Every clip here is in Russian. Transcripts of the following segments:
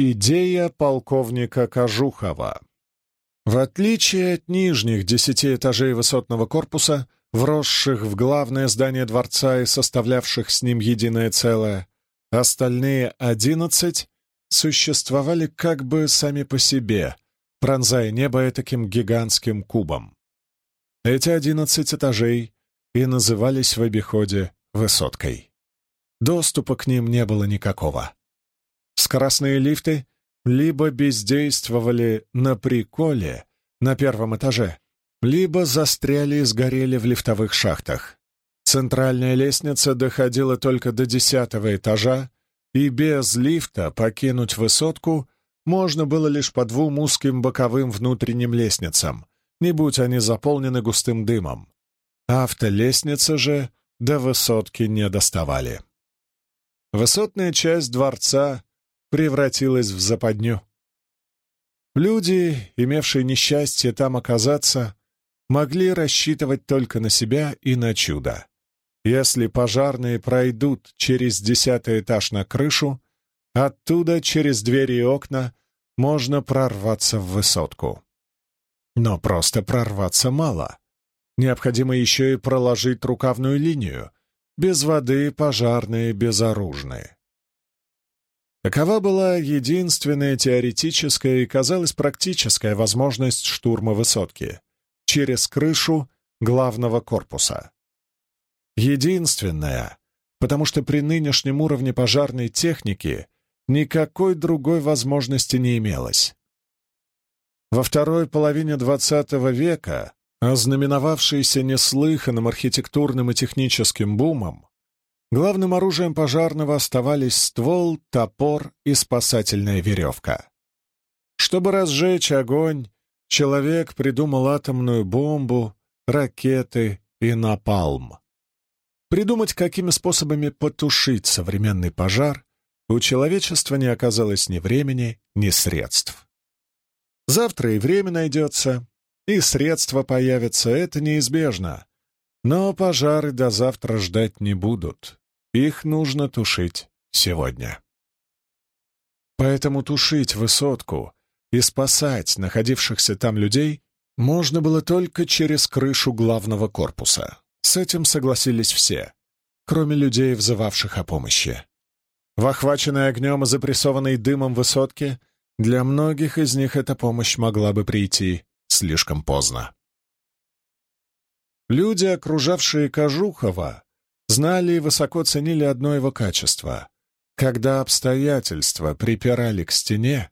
Идея полковника Кожухова В отличие от нижних десяти этажей высотного корпуса, вросших в главное здание дворца и составлявших с ним единое целое, остальные одиннадцать существовали как бы сами по себе, пронзая небо таким гигантским кубом. Эти одиннадцать этажей и назывались в обиходе высоткой. Доступа к ним не было никакого. Скоростные лифты либо бездействовали на приколе на первом этаже, либо застряли и сгорели в лифтовых шахтах. Центральная лестница доходила только до десятого этажа, и без лифта покинуть высотку можно было лишь по двум узким боковым внутренним лестницам, не будь они заполнены густым дымом. Автолестницы же до высотки не доставали. Высотная часть дворца превратилась в западню. Люди, имевшие несчастье там оказаться, могли рассчитывать только на себя и на чудо. Если пожарные пройдут через десятый этаж на крышу, оттуда через двери и окна можно прорваться в высотку. Но просто прорваться мало. Необходимо еще и проложить рукавную линию. Без воды пожарные безоружны. Такова была единственная теоретическая и, казалось, практическая возможность штурма высотки через крышу главного корпуса. Единственная, потому что при нынешнем уровне пожарной техники никакой другой возможности не имелось. Во второй половине XX века, ознаменовавшейся неслыханным архитектурным и техническим бумом, Главным оружием пожарного оставались ствол, топор и спасательная веревка. Чтобы разжечь огонь, человек придумал атомную бомбу, ракеты и напалм. Придумать, какими способами потушить современный пожар, у человечества не оказалось ни времени, ни средств. Завтра и время найдется, и средства появятся, это неизбежно. Но пожары до завтра ждать не будут. Их нужно тушить сегодня. Поэтому тушить высотку и спасать находившихся там людей можно было только через крышу главного корпуса. С этим согласились все, кроме людей, взывавших о помощи. В охваченной огнем и запрессованной дымом высотке для многих из них эта помощь могла бы прийти слишком поздно. Люди, окружавшие Кожухова, знали и высоко ценили одно его качество. Когда обстоятельства припирали к стене,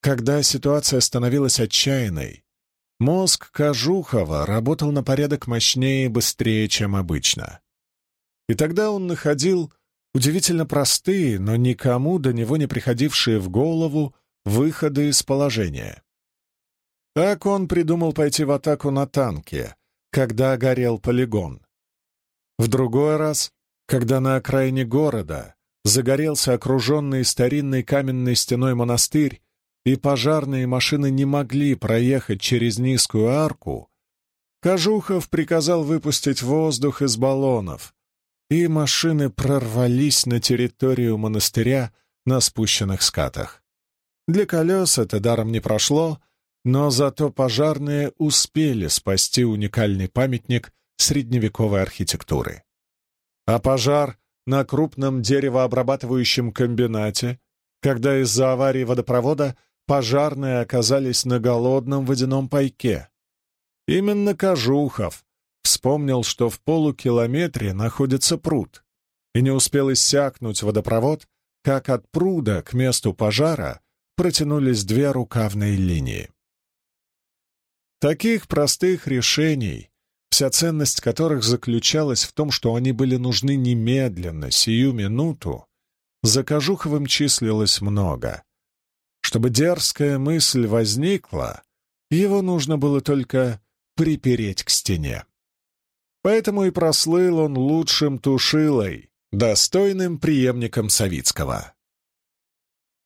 когда ситуация становилась отчаянной, мозг Кожухова работал на порядок мощнее и быстрее, чем обычно. И тогда он находил удивительно простые, но никому до него не приходившие в голову выходы из положения. Так он придумал пойти в атаку на танке, когда горел полигон. В другой раз, когда на окраине города загорелся окруженный старинной каменной стеной монастырь, и пожарные машины не могли проехать через низкую арку, Кожухов приказал выпустить воздух из баллонов, и машины прорвались на территорию монастыря на спущенных скатах. Для колес это даром не прошло, но зато пожарные успели спасти уникальный памятник средневековой архитектуры. А пожар на крупном деревообрабатывающем комбинате, когда из-за аварии водопровода пожарные оказались на голодном водяном пайке. Именно Кожухов вспомнил, что в полукилометре находится пруд, и не успел иссякнуть водопровод, как от пруда к месту пожара протянулись две рукавные линии. Таких простых решений, вся ценность которых заключалась в том, что они были нужны немедленно, сию минуту, за Кожуховым числилось много. Чтобы дерзкая мысль возникла, его нужно было только припереть к стене. Поэтому и прослыл он лучшим тушилой, достойным преемником Савицкого.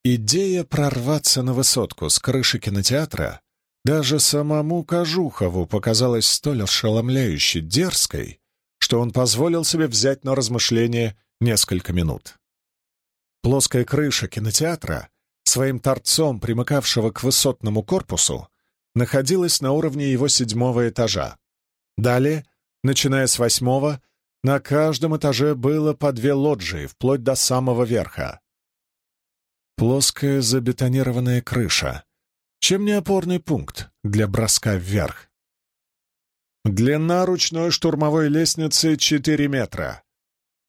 Идея прорваться на высотку с крыши кинотеатра даже самому Кожухову показалась столь ошеломляюще дерзкой, что он позволил себе взять на размышление несколько минут. Плоская крыша кинотеатра своим торцом примыкавшего к высотному корпусу, находилась на уровне его седьмого этажа. Далее, начиная с восьмого, на каждом этаже было по две лоджии, вплоть до самого верха. Плоская забетонированная крыша. Чем не опорный пункт для броска вверх? Длина ручной штурмовой лестницы — 4 метра.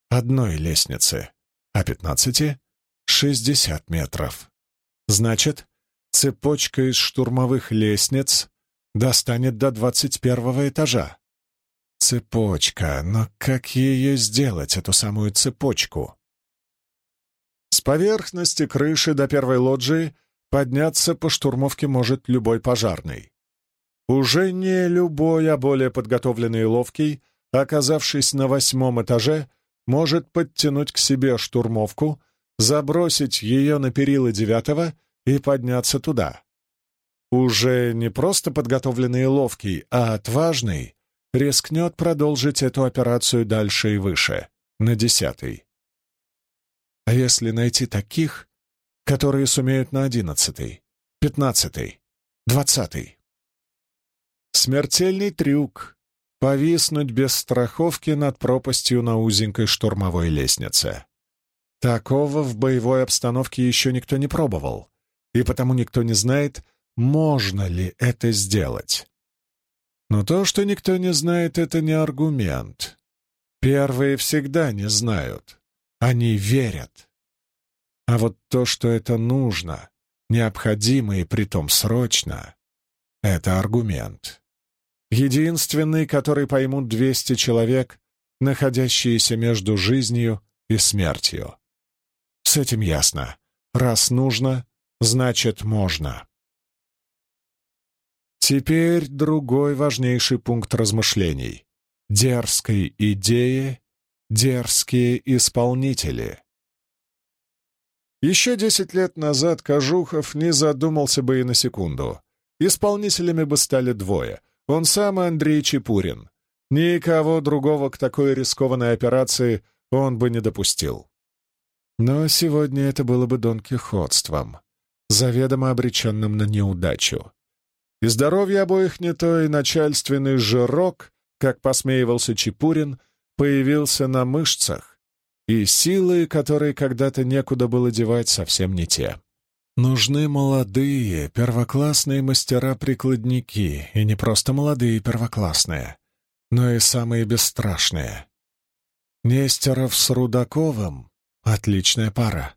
Одной лестницы, а 15 — 60 метров. Значит, цепочка из штурмовых лестниц достанет до 21 этажа. Цепочка, но как ее сделать, эту самую цепочку? С поверхности крыши до первой лоджии подняться по штурмовке может любой пожарный. Уже не любой, а более подготовленный и ловкий, оказавшись на восьмом этаже, может подтянуть к себе штурмовку, забросить ее на перила девятого и подняться туда. Уже не просто подготовленный и ловкий, а отважный рискнет продолжить эту операцию дальше и выше, на десятый. А если найти таких, которые сумеют на одиннадцатый, пятнадцатый, двадцатый? Смертельный трюк — повиснуть без страховки над пропастью на узенькой штурмовой лестнице. Такого в боевой обстановке еще никто не пробовал, и потому никто не знает, можно ли это сделать. Но то, что никто не знает, это не аргумент. Первые всегда не знают. Они верят. А вот то, что это нужно, необходимо и притом срочно, это аргумент. Единственный, который поймут 200 человек, находящиеся между жизнью и смертью. С этим ясно. Раз нужно, значит можно. Теперь другой важнейший пункт размышлений. Дерзкой идеи Дерзкие исполнители. Еще десять лет назад Кожухов не задумался бы и на секунду. Исполнителями бы стали двое — он сам и Андрей Чепурин. Никого другого к такой рискованной операции он бы не допустил. Но сегодня это было бы донкихотством, заведомо обреченным на неудачу. И здоровье обоих не то, и начальственный жирок, как посмеивался Чепурин — появился на мышцах, и силы, которые когда-то некуда было девать, совсем не те. Нужны молодые, первоклассные мастера-прикладники, и не просто молодые первоклассные, но и самые бесстрашные. Нестеров с Рудаковым — отличная пара.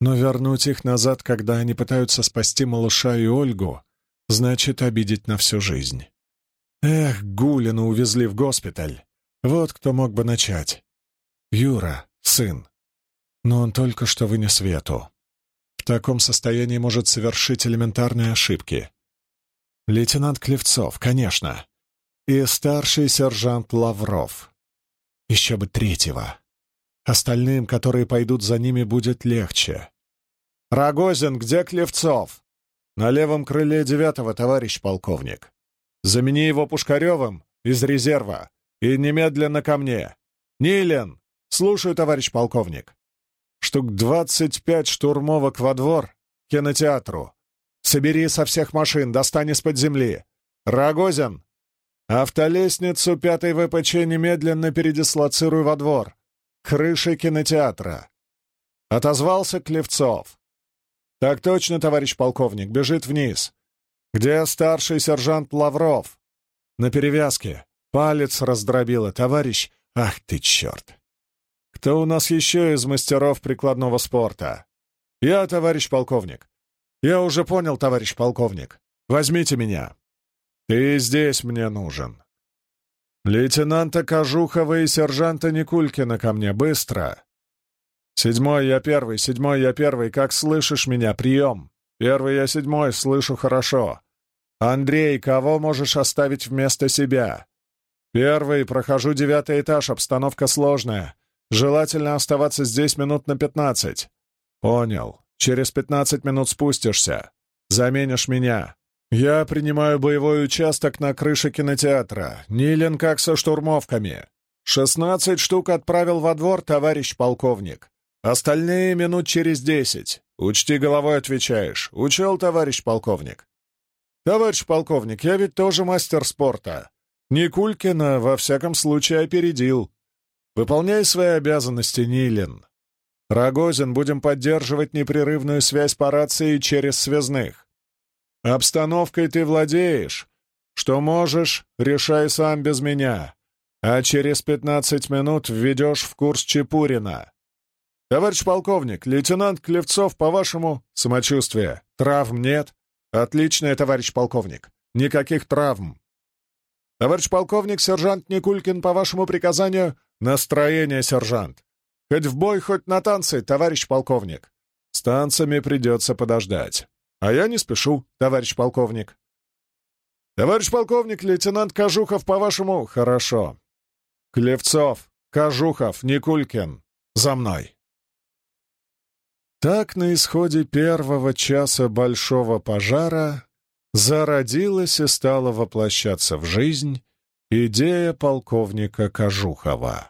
Но вернуть их назад, когда они пытаются спасти малыша и Ольгу, значит обидеть на всю жизнь. Эх, Гулина увезли в госпиталь. Вот кто мог бы начать. Юра, сын. Но он только что вынес вету. В таком состоянии может совершить элементарные ошибки. Лейтенант Клевцов, конечно. И старший сержант Лавров. Еще бы третьего. Остальным, которые пойдут за ними, будет легче. «Рогозин, где Клевцов?» «На левом крыле девятого, товарищ полковник. Замени его Пушкаревым из резерва. И немедленно ко мне. Нилен! Слушаю, товарищ полковник. Штук двадцать пять штурмовок во двор, кинотеатру. Собери со всех машин, достань из-под земли. Рогозин! Автолестницу пятой ВПЧ немедленно передислоцируй во двор. Крыши кинотеатра. Отозвался Клевцов. «Так точно, товарищ полковник, бежит вниз. Где старший сержант Лавров?» «На перевязке. Палец раздробило, товарищ. Ах ты, черт! Кто у нас еще из мастеров прикладного спорта? Я, товарищ полковник. Я уже понял, товарищ полковник. Возьмите меня. Ты здесь мне нужен. Лейтенанта Кожухова и сержанта Никулькина ко мне, быстро. Седьмой я первый, седьмой я первый, как слышишь меня, прием. Первый я седьмой, слышу хорошо. Андрей, кого можешь оставить вместо себя? «Первый, прохожу девятый этаж, обстановка сложная. Желательно оставаться здесь минут на пятнадцать». «Понял. Через пятнадцать минут спустишься. Заменишь меня. Я принимаю боевой участок на крыше кинотеатра. Нилен как со штурмовками. Шестнадцать штук отправил во двор, товарищ полковник. Остальные минут через десять. Учти, головой отвечаешь. Учел, товарищ полковник. Товарищ полковник, я ведь тоже мастер спорта. Никулькина, во всяком случае, опередил. Выполняй свои обязанности, Нилин. Рогозин, будем поддерживать непрерывную связь по рации через связных. Обстановкой ты владеешь. Что можешь, решай сам без меня. А через пятнадцать минут введешь в курс Чепурина. «Товарищ полковник, лейтенант Клевцов, по-вашему, самочувствие. Травм нет?» «Отличное, товарищ полковник. Никаких травм». «Товарищ полковник, сержант Никулькин, по вашему приказанию, настроение, сержант. Хоть в бой, хоть на танцы, товарищ полковник. С танцами придется подождать. А я не спешу, товарищ полковник». «Товарищ полковник, лейтенант Кожухов, по-вашему, хорошо. Клевцов, Кожухов, Никулькин, за мной». Так на исходе первого часа большого пожара зародилась и стала воплощаться в жизнь идея полковника Кожухова.